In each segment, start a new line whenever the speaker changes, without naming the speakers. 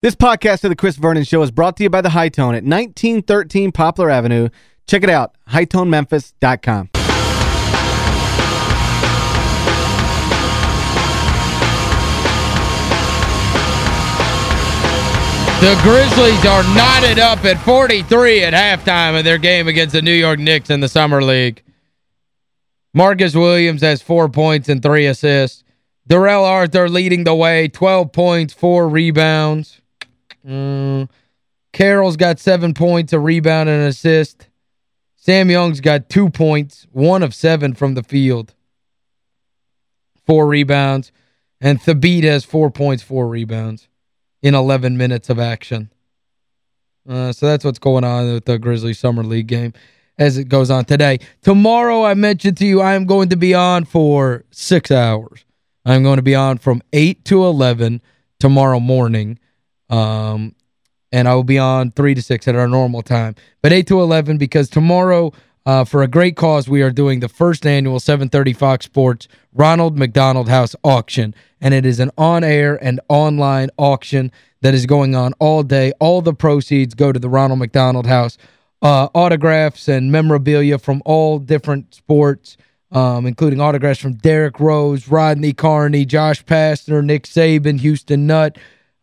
This podcast of the Chris Vernon Show is brought to you by The Hi-Tone at 1913 Poplar Avenue. Check it out, hitonememphis.com.
The Grizzlies are knotted up at 43 at halftime of their game against the New York Knicks in the Summer League. Marcus Williams has four points and three assists. Darrell Arthur leading the way, 12 points, four rebounds. Mm. Carroll's got seven points, a rebound, and an assist. Sam Young's got two points, one of seven from the field. Four rebounds. And Thabeet has four points, four rebounds in 11 minutes of action. Uh, so that's what's going on with the Grizzly Summer League game as it goes on today. Tomorrow, I mentioned to you, I am going to be on for six hours. I'm going to be on from 8 to 11 tomorrow morning. Um, and I will be on 3 to 6 at our normal time. But 8 to 11 because tomorrow, uh, for a great cause, we are doing the first annual 730 Fox Sports Ronald McDonald House auction. And it is an on-air and online auction that is going on all day. All the proceeds go to the Ronald McDonald House. Uh, autographs and memorabilia from all different sports, um, including autographs from Derrick Rose, Rodney Carney, Josh Pastner, Nick Saban, Houston Nutt,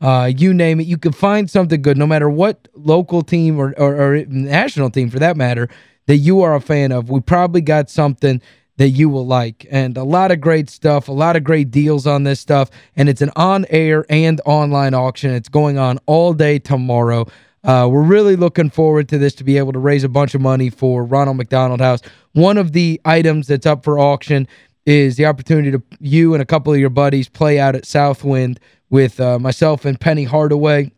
uh, you name it. You can find something good no matter what local team or, or, or national team, for that matter, that you are a fan of. We probably got something that you will like. And a lot of great stuff, a lot of great deals on this stuff. And it's an on-air and online auction. It's going on all day tomorrow. Uh, we're really looking forward to this to be able to raise a bunch of money for Ronald McDonald House. One of the items that's up for auction is the opportunity to you and a couple of your buddies play out at Southwind with uh, myself and Penny Hardaway.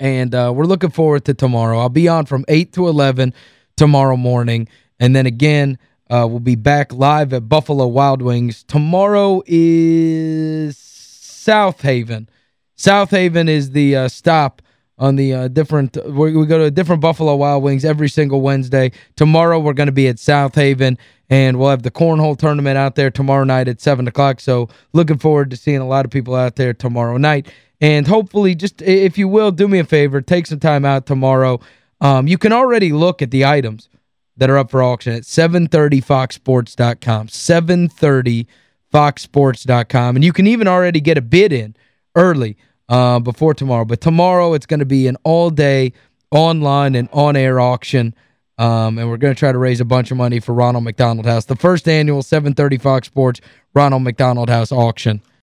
And uh, we're looking forward to tomorrow. I'll be on from 8 to 11 tomorrow morning. And then again, uh, we'll be back live at Buffalo Wild Wings. Tomorrow is Southaven. South Haven is the uh, stop on the uh, different we, we go to a different Buffalo Wild Wings every single Wednesday. Tomorrow we're going to be at Southaven and we'll have the cornhole tournament out there tomorrow night at 7 o'clock. So looking forward to seeing a lot of people out there tomorrow night. And hopefully, just if you will, do me a favor, take some time out tomorrow. Um, you can already look at the items that are up for auction at 730foxsports.com. 730foxsports.com. And you can even already get a bid in early uh, before tomorrow. But tomorrow it's going to be an all-day online and on-air auction. Um, and we're going to try to raise a bunch of money for Ronald McDonald House. The first annual 730 Fox Sports Ronald McDonald House auction